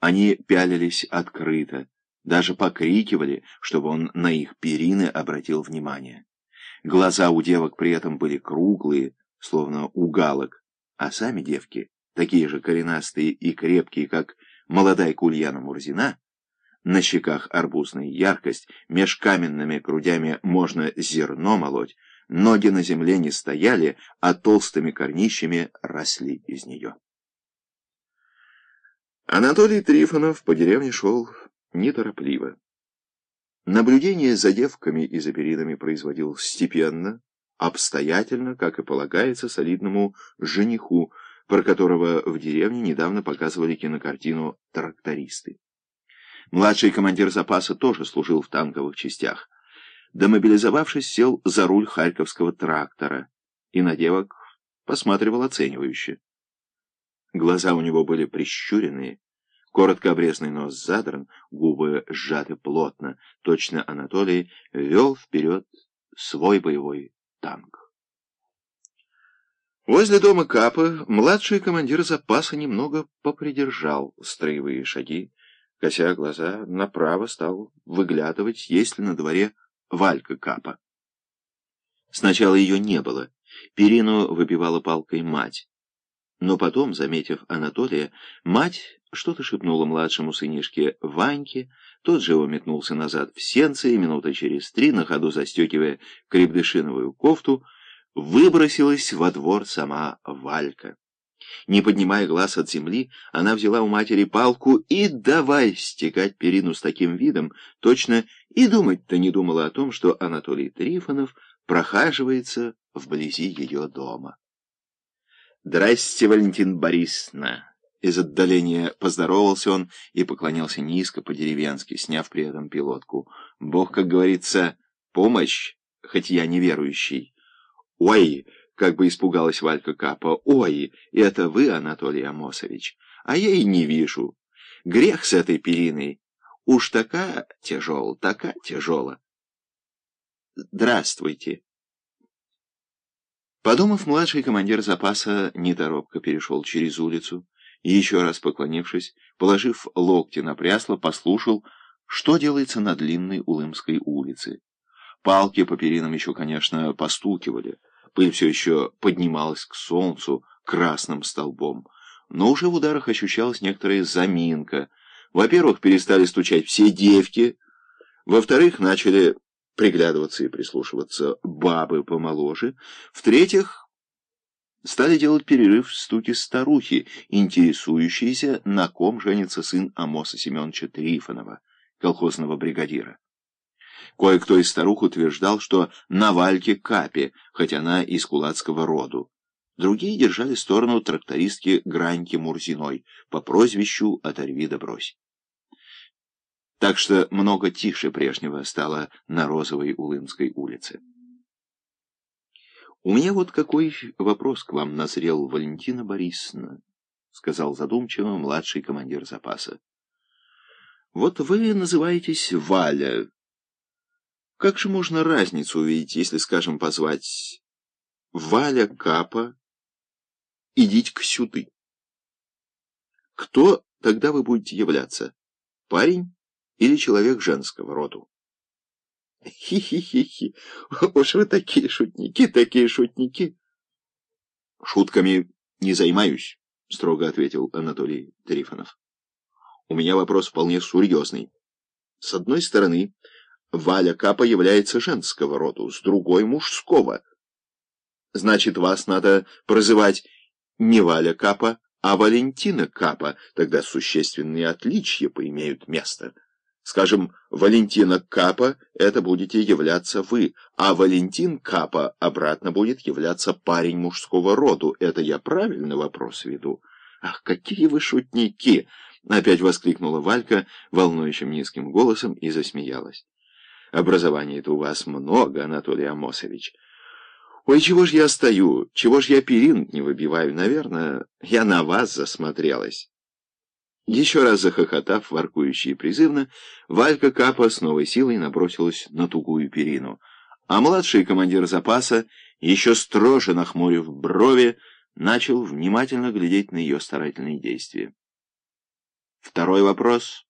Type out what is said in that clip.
Они пялились открыто, даже покрикивали, чтобы он на их перины обратил внимание. Глаза у девок при этом были круглые, словно у галок, а сами девки, такие же коренастые и крепкие, как молодая Ульяна Мурзина, на щеках арбузная яркость, меж каменными грудями можно зерно молоть, ноги на земле не стояли, а толстыми корнищами росли из нее. Анатолий Трифонов по деревне шел неторопливо. Наблюдение за девками и за перинами производил степенно, обстоятельно, как и полагается солидному жениху, про которого в деревне недавно показывали кинокартину «Трактористы». Младший командир запаса тоже служил в танковых частях. Демобилизовавшись, сел за руль харьковского трактора и на девок посматривал оценивающе. Глаза у него были прищуренные, коротко обрезанный нос задран, губы сжаты плотно. Точно Анатолий вел вперед свой боевой танк. Возле дома Капы младший командир запаса немного попридержал строевые шаги, кося глаза направо стал выглядывать, есть ли на дворе Валька Капа. Сначала ее не было, перину выбивала палкой мать. Но потом, заметив Анатолия, мать что-то шепнула младшему сынишке Ваньке, тот же его метнулся назад в сенце, и минуты через три, на ходу застегивая крепдышиновую кофту, выбросилась во двор сама Валька. Не поднимая глаз от земли, она взяла у матери палку и давай стекать перину с таким видом, точно и думать-то не думала о том, что Анатолий Трифонов прохаживается вблизи ее дома. «Здрасте, Валентин Борисовна!» Из отдаления поздоровался он и поклонился низко по-деревенски, сняв при этом пилотку. «Бог, как говорится, помощь, хоть я неверующий». «Ой!» — как бы испугалась Валька Капа. «Ой! Это вы, Анатолий Амосович? А я и не вижу. Грех с этой периной. Уж такая тяжела, такая тяжела». «Здравствуйте!» Подумав, младший командир запаса неторопко перешел через улицу и, еще раз поклонившись, положив локти на прясло, послушал, что делается на длинной Улымской улице. Палки по перинам еще, конечно, постукивали, пыль все еще поднималась к солнцу красным столбом, но уже в ударах ощущалась некоторая заминка. Во-первых, перестали стучать все девки, во-вторых, начали приглядываться и прислушиваться бабы помоложе. В-третьих, стали делать перерыв в стуке старухи, интересующиеся, на ком женится сын Амоса Семеновича Трифонова, колхозного бригадира. Кое-кто из старух утверждал, что на Вальке Капе, хоть она из кулацкого роду. Другие держали сторону трактористки Граньки Мурзиной по прозвищу «Оторви да брось». Так что много тише прежнего стало на Розовой Улымской улице. «У меня вот какой вопрос к вам назрел, Валентина Борисовна», — сказал задумчиво младший командир запаса. «Вот вы называетесь Валя. Как же можно разницу увидеть, если, скажем, позвать Валя Капа, идите к сюды? Кто тогда вы будете являться? Парень?» или человек женского роду. Хи-хи-хи-хи, уж вы такие шутники, такие шутники. Шутками не займаюсь, строго ответил Анатолий Трифонов. У меня вопрос вполне серьезный. С одной стороны, Валя Капа является женского роду, с другой — мужского. Значит, вас надо прозывать не Валя Капа, а Валентина Капа, тогда существенные отличия поимеют место. Скажем, Валентина Капа — это будете являться вы, а Валентин Капа обратно будет являться парень мужского роду. Это я правильный вопрос веду? Ах, какие вы шутники! Опять воскликнула Валька волнующим низким голосом и засмеялась. Образования-то у вас много, Анатолий Амосович. Ой, чего ж я стою, чего ж я перин не выбиваю? Наверное, я на вас засмотрелась. Еще раз захохотав, воркующе призывно, Валька Капа с новой силой набросилась на тугую перину, а младший командир запаса, еще строже нахмурив брови, начал внимательно глядеть на ее старательные действия. Второй вопрос.